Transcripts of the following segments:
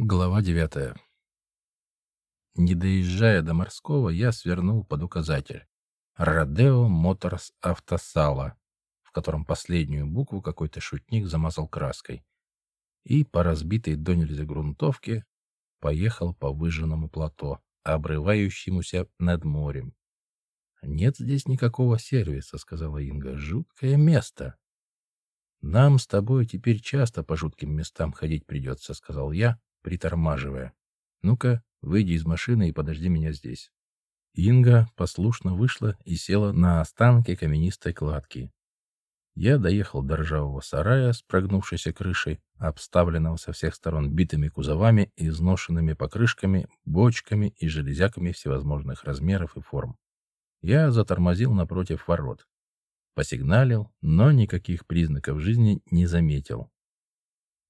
Глава девятая. Не доезжая до морского, я свернул под указатель «Родео Моторс Автосала», в котором последнюю букву какой-то шутник замазал краской, и по разбитой до нельзя грунтовке поехал по выжженному плато, обрывающемуся над морем. «Нет здесь никакого сервиса», — сказала Инга. «Жуткое место». «Нам с тобой теперь часто по жутким местам ходить придется», — сказал я, притормаживая. «Ну-ка, выйди из машины и подожди меня здесь». Инга послушно вышла и села на останки каменистой кладки. Я доехал до ржавого сарая с прогнувшейся крышей, обставленного со всех сторон битыми кузовами, изношенными покрышками, бочками и железяками всевозможных размеров и форм. Я затормозил напротив ворот. Посигналил, но никаких признаков жизни не заметил.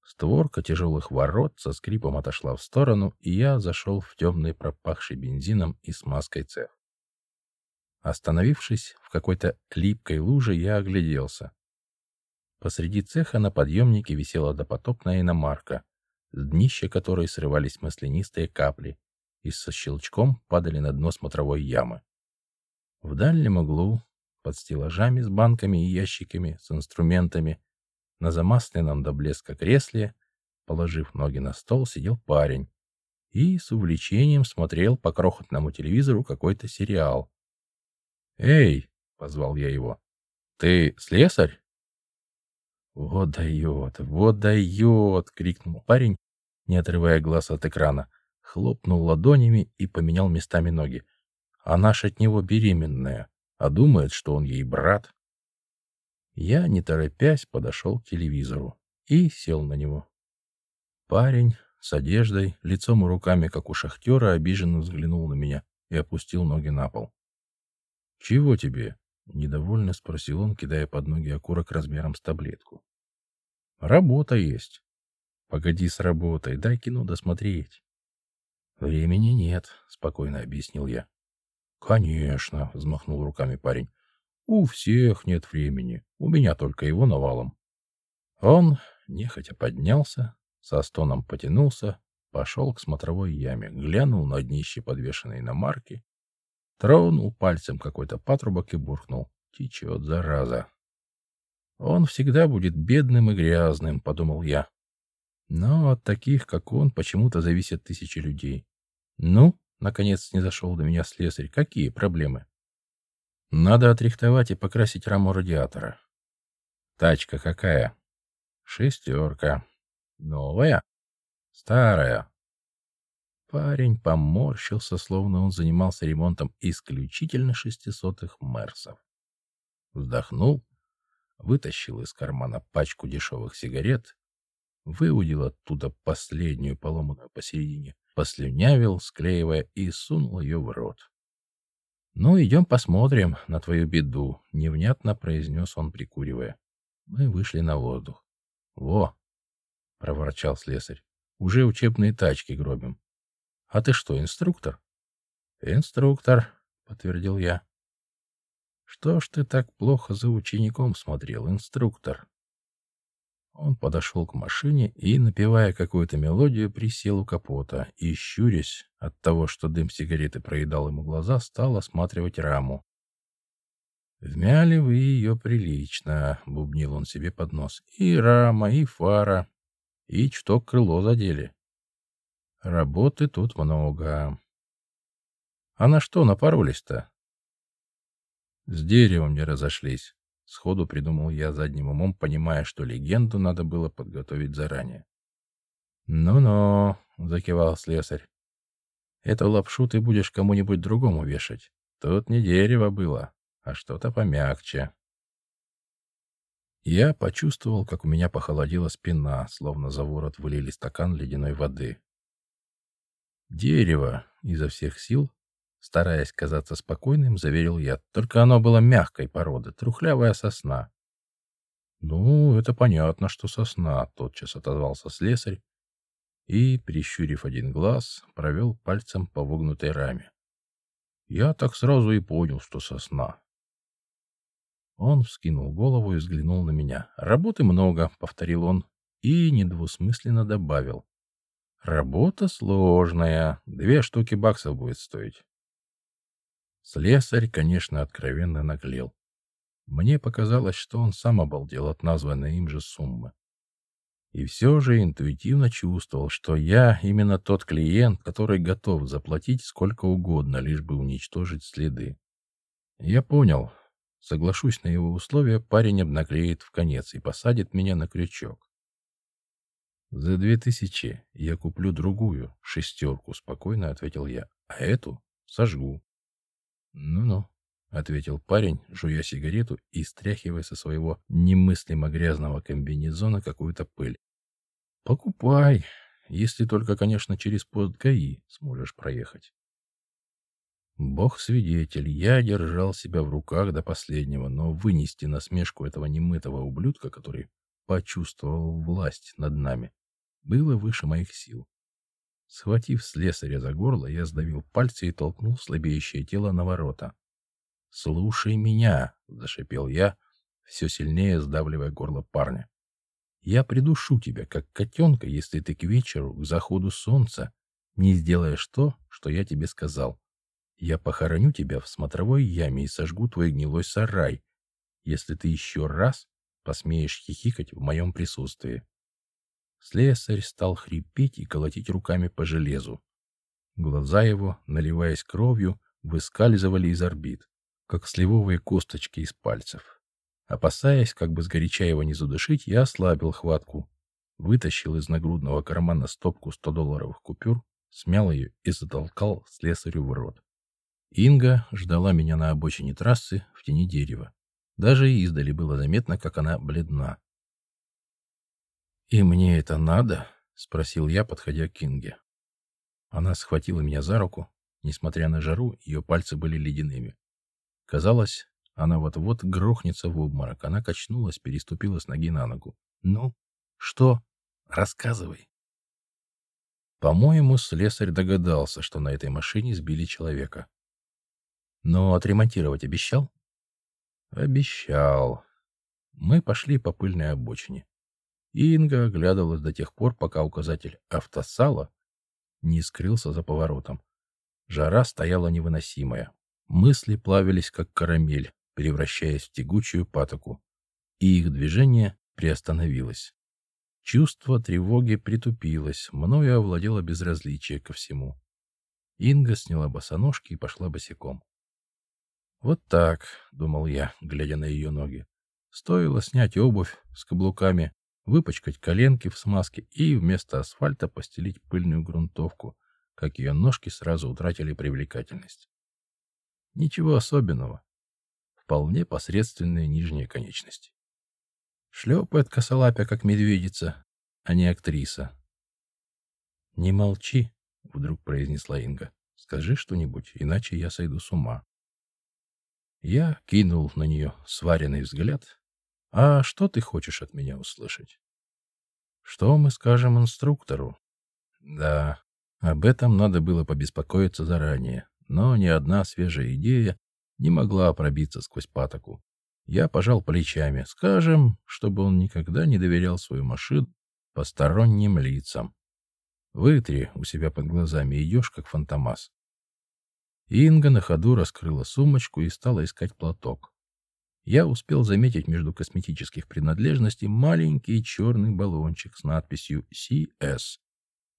Створка тяжелых ворот со скрипом отошла в сторону, и я зашел в темный пропахший бензином и смазкой цех. Остановившись в какой-то липкой луже, я огляделся. Посреди цеха на подъемнике висела допотопная иномарка, с днища которой срывались маслянистые капли и со щелчком падали на дно смотровой ямы. В дальнем углу, под стеллажами с банками и ящиками с инструментами, на замасленном до блеска кресле, положив ноги на стол, сидел парень и с увлечением смотрел по крохотному телевизору какой-то сериал. «Эй!» — позвал я его. «Ты слесарь?» «Вот дает, вот дает!» — крикнул парень, не отрывая глаз от экрана, хлопнул ладонями и поменял местами ноги. Она ж от него беременная, а думает, что он ей брат. Я, не торопясь, подошел к телевизору и сел на него. Парень с одеждой, лицом и руками, как у шахтера, обиженно взглянул на меня и опустил ноги на пол. — Чего тебе? — недовольно спросил он, кидая под ноги окурок размером с таблетку. — Работа есть. — Погоди с работой, дай кино досмотреть. — Времени нет, — спокойно объяснил я. — Конечно, — взмахнул руками парень. — У всех нет времени. У меня только его навалом. Он нехотя поднялся, со стоном потянулся, пошел к смотровой яме, глянул на днище подвешенной иномарки, тронул пальцем какой-то патрубок и буркнул. Течет, зараза. Он всегда будет бедным и грязным, подумал я. Но от таких, как он, почему-то зависят тысячи людей. Ну, наконец не зашел до меня слесарь, какие проблемы? Надо отрихтовать и покрасить раму радиатора. Тачка какая? Шестерка. Новая? Старая. Парень поморщился, словно он занимался ремонтом исключительно шестисотых Мерсов. Вздохнул, вытащил из кармана пачку дешевых сигарет, выудил оттуда последнюю поломанную посередине, послюнявил, склеивая, и сунул ее в рот. «Ну, идем посмотрим на твою беду», — невнятно произнес он, прикуривая. Мы вышли на воздух. «Во!» — проворчал слесарь. «Уже учебные тачки гробим». «А ты что, инструктор?» «Инструктор», — подтвердил я. «Что ж ты так плохо за учеником смотрел, инструктор?» Он подошел к машине и, напевая какую-то мелодию, присел у капота и, щурясь от того, что дым сигареты проедал ему глаза, стал осматривать раму. «Вмяли вы ее прилично», — бубнил он себе под нос. «И рама, и фара, и чток крыло задели. Работы тут много. А на что напоролись-то?» «С деревом не разошлись», — сходу придумал я задним умом, понимая, что легенду надо было подготовить заранее. «Ну-ну», — закивал слесарь. «Эту лапшу ты будешь кому-нибудь другому вешать. Тут не дерево было, а что-то помягче. Я почувствовал, как у меня похолодела спина, словно за ворот вылили стакан ледяной воды. Дерево изо всех сил, стараясь казаться спокойным, заверил я, только оно было мягкой породы, трухлявая сосна. «Ну, это понятно, что сосна», — тотчас отозвался слесарь и, прищурив один глаз, провел пальцем по вогнутой раме. Я так сразу и понял, что сосна. Он вскинул голову и взглянул на меня. «Работы много», — повторил он и недвусмысленно добавил. Работа сложная. Две штуки баксов будет стоить. Слесарь, конечно, откровенно наглел. Мне показалось, что он сам обалдел от названной им же суммы. И все же интуитивно чувствовал, что я именно тот клиент, который готов заплатить сколько угодно, лишь бы уничтожить следы. Я понял. Соглашусь на его условия, парень обнаклеит в конец и посадит меня на крючок. За две тысячи я куплю другую, шестерку, спокойно ответил я, а эту сожгу. Ну-ну, ответил парень, жуя сигарету и стряхивая со своего немыслимо грязного комбинезона какую-то пыль. Покупай, если только, конечно, через пост ГАИ сможешь проехать. Бог свидетель, я держал себя в руках до последнего, но вынести насмешку этого немытого ублюдка, который почувствовал власть над нами, было выше моих сил. Схватив слесаря за горло, я сдавил пальцы и толкнул слабеющее тело на ворота. «Слушай меня!» — зашипел я, все сильнее сдавливая горло парня. «Я придушу тебя, как котенка, если ты к вечеру, к заходу солнца, не сделаешь то, что я тебе сказал. Я похороню тебя в смотровой яме и сожгу твой гнилой сарай, если ты еще раз посмеешь хихикать в моем присутствии». Слесарь стал хрипеть и колотить руками по железу. Глаза его, наливаясь кровью, выскальзывали из орбит, как сливовые косточки из пальцев. Опасаясь, как бы сгоряча его не задушить, я ослабил хватку, вытащил из нагрудного кармана стопку 100-долларовых купюр, смял ее и затолкал слесарю в рот. Инга ждала меня на обочине трассы в тени дерева. Даже издали было заметно, как она бледна. «И мне это надо?» — спросил я, подходя к Кинге. Она схватила меня за руку. Несмотря на жару, ее пальцы были ледяными. Казалось, она вот-вот грохнется в обморок. Она качнулась, переступила с ноги на ногу. «Ну, что? Рассказывай». По-моему, слесарь догадался, что на этой машине сбили человека. Но отремонтировать обещал? Обещал. Мы пошли по пыльной обочине. Инга оглядывалась до тех пор, пока указатель «автосала» не скрылся за поворотом. Жара стояла невыносимая. Мысли плавились, как карамель, превращаясь в тягучую патоку, и их движение приостановилось. Чувство тревоги притупилось, мною овладело безразличие ко всему. Инга сняла босоножки и пошла босиком. «Вот так», — думал я, глядя на ее ноги. Стоило снять обувь с каблуками, выпачкать коленки в смазке и вместо асфальта постелить пыльную грунтовку, как ее ножки сразу утратили привлекательность. Ничего особенного. Вполне посредственные нижние конечности. Шлепает косолапя, как медведица, а не актриса. «Не молчи», — вдруг произнесла Инга. «Скажи что-нибудь, иначе я сойду с ума». Я кинул на нее сваренный взгляд а что ты хочешь от меня услышать? Что мы скажем инструктору? Да, об этом надо было побеспокоиться заранее, но ни одна свежая идея не могла пробиться сквозь патоку. Я пожал плечами. Скажем, чтобы он никогда не доверял свою машину посторонним лицам. Вытри у себя под глазами, идешь как фантомас. Инга на ходу раскрыла сумочку и стала искать платок я успел заметить между косметических принадлежностей маленький черный баллончик с надписью CS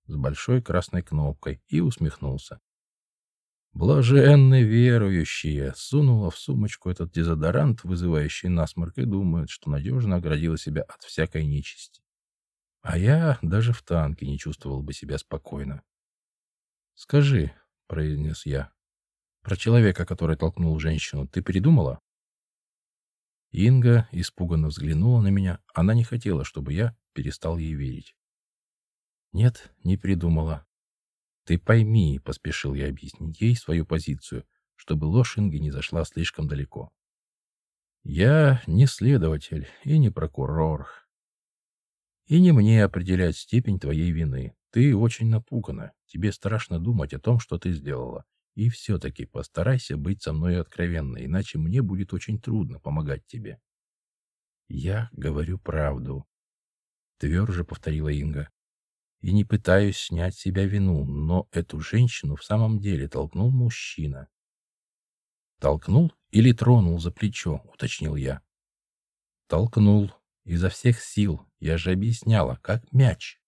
с большой красной кнопкой и усмехнулся. Блаженные верующие сунула в сумочку этот дезодорант, вызывающий насморк, и думает, что надежно оградила себя от всякой нечисти. А я даже в танке не чувствовал бы себя спокойно. «Скажи», — произнес я, — «про человека, который толкнул женщину, ты передумала?» Инга испуганно взглянула на меня. Она не хотела, чтобы я перестал ей верить. «Нет, не придумала. Ты пойми», — поспешил я объяснить ей свою позицию, чтобы ложь Инги не зашла слишком далеко. «Я не следователь и не прокурор. И не мне определять степень твоей вины. Ты очень напугана. Тебе страшно думать о том, что ты сделала. И все-таки постарайся быть со мной откровенной, иначе мне будет очень трудно помогать тебе. Я говорю правду, тверже повторила Инга. и не пытаюсь снять с себя вину, но эту женщину в самом деле толкнул мужчина. Толкнул или тронул за плечо, уточнил я. Толкнул изо всех сил, я же объясняла, как мяч.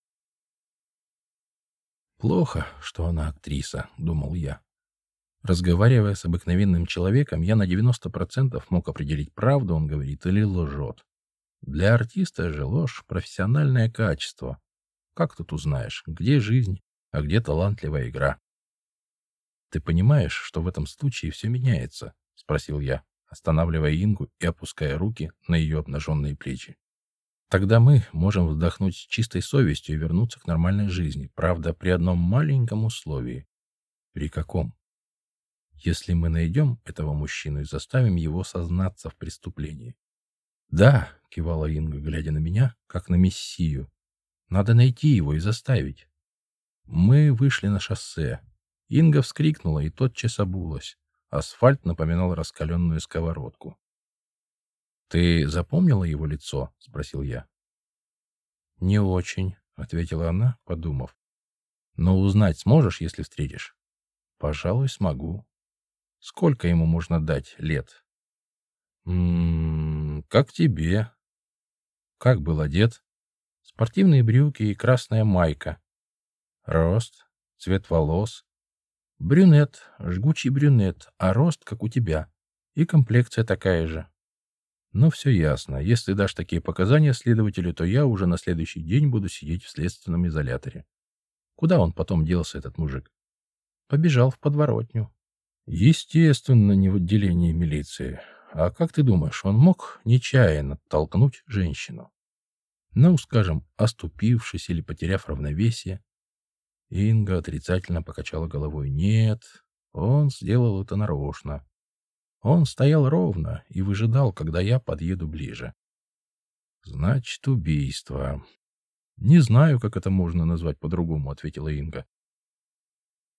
Плохо, что она актриса, думал я. Разговаривая с обыкновенным человеком, я на 90% мог определить, правду он говорит или лжет. Для артиста же ложь — профессиональное качество. Как тут узнаешь, где жизнь, а где талантливая игра? Ты понимаешь, что в этом случае все меняется? — спросил я, останавливая Ингу и опуская руки на ее обнаженные плечи. Тогда мы можем вздохнуть с чистой совестью и вернуться к нормальной жизни, правда, при одном маленьком условии. При каком? Если мы найдем этого мужчину и заставим его сознаться в преступлении. Да, кивала Инга, глядя на меня, как на мессию. Надо найти его и заставить. Мы вышли на шоссе. Инга вскрикнула и тотчас обулась. Асфальт напоминал раскаленную сковородку. «Ты запомнила его лицо?» — спросил я. «Не очень», — ответила она, подумав. «Но узнать сможешь, если встретишь?» «Пожалуй, смогу». «Сколько ему можно дать лет?» «М -м, как тебе?» «Как был одет?» «Спортивные брюки и красная майка». «Рост?» «Цвет волос?» «Брюнет, жгучий брюнет, а рост, как у тебя. И комплекция такая же». Но все ясно. Если дашь такие показания следователю, то я уже на следующий день буду сидеть в следственном изоляторе. Куда он потом делся, этот мужик? Побежал в подворотню. Естественно, не в отделении милиции. А как ты думаешь, он мог нечаянно толкнуть женщину? Ну, скажем, оступившись или потеряв равновесие? Инга отрицательно покачала головой. Нет, он сделал это нарочно. Он стоял ровно и выжидал, когда я подъеду ближе. Значит, убийство. Не знаю, как это можно назвать по-другому, ответила Инга.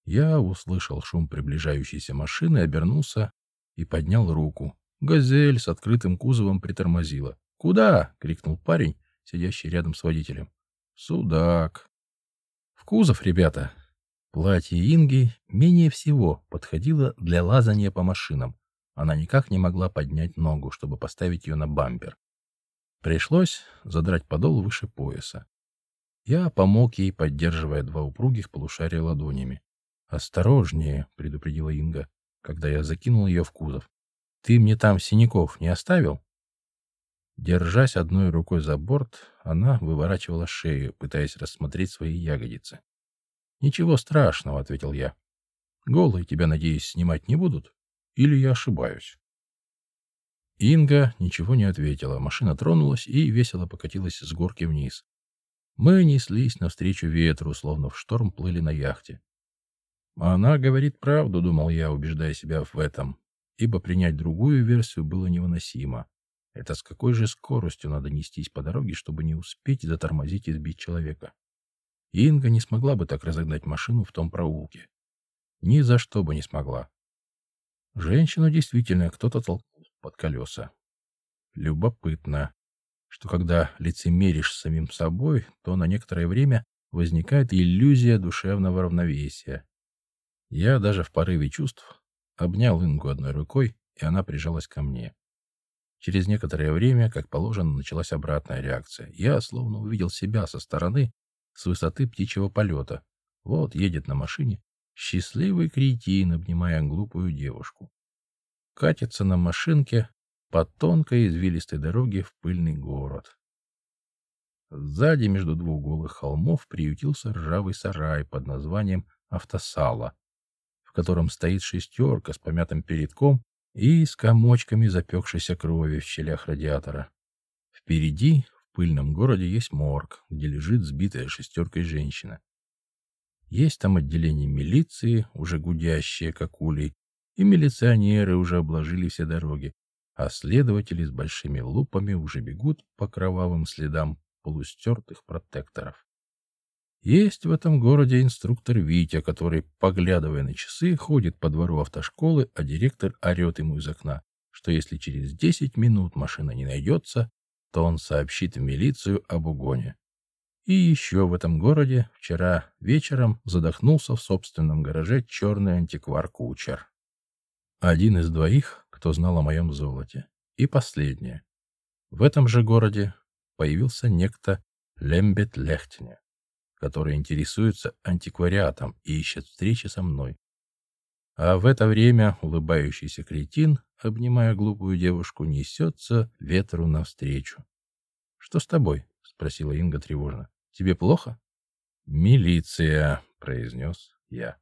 Я услышал шум приближающейся машины, обернулся и поднял руку. Газель с открытым кузовом притормозила. «Куда?» — крикнул парень, сидящий рядом с водителем. «Судак». «В кузов, ребята!» Платье Инги менее всего подходило для лазания по машинам, она никак не могла поднять ногу, чтобы поставить ее на бампер. Пришлось задрать подол выше пояса. Я помог ей, поддерживая два упругих полушария ладонями. «Осторожнее», — предупредила Инга, когда я закинул ее в кузов. «Ты мне там синяков не оставил?» Держась одной рукой за борт, она выворачивала шею, пытаясь рассмотреть свои ягодицы. «Ничего страшного», — ответил я. «Голые тебя, надеюсь, снимать не будут?» Или я ошибаюсь? Инга ничего не ответила. Машина тронулась и весело покатилась с горки вниз. Мы неслись навстречу ветру, словно в шторм плыли на яхте. Она говорит правду, думал я, убеждая себя в этом, ибо принять другую версию было невыносимо. Это с какой же скоростью надо нестись по дороге, чтобы не успеть затормозить и сбить человека? Инга не смогла бы так разогнать машину в том проулке. Ни за что бы не смогла. Женщину действительно кто-то толкнул под колеса. Любопытно, что когда лицемеришь с самим собой, то на некоторое время возникает иллюзия душевного равновесия. Я даже в порыве чувств обнял Ингу одной рукой, и она прижалась ко мне. Через некоторое время, как положено, началась обратная реакция. Я словно увидел себя со стороны, с высоты птичьего полета. Вот едет на машине Счастливый кретин, обнимая глупую девушку. Катится на машинке по тонкой извилистой дороге в пыльный город. Сзади между двух голых холмов приютился ржавый сарай под названием «Автосала», в котором стоит шестерка с помятым передком и с комочками запекшейся крови в щелях радиатора. Впереди, в пыльном городе, есть морг, где лежит сбитая шестеркой женщина. Есть там отделение милиции, уже гудящие, как улей, и милиционеры уже обложили все дороги, а следователи с большими лупами уже бегут по кровавым следам полустертых протекторов. Есть в этом городе инструктор Витя, который, поглядывая на часы, ходит по двору автошколы, а директор орет ему из окна, что если через 10 минут машина не найдется, то он сообщит в милицию об угоне. И еще в этом городе вчера вечером задохнулся в собственном гараже черный антиквар-кучер. Один из двоих, кто знал о моем золоте. И последнее. В этом же городе появился некто Лембет Лехтине, который интересуется антиквариатом и ищет встречи со мной. А в это время улыбающийся кретин, обнимая глупую девушку, несется ветру навстречу. — Что с тобой? — спросила Инга тревожно. — Тебе плохо? — Милиция, — произнес я.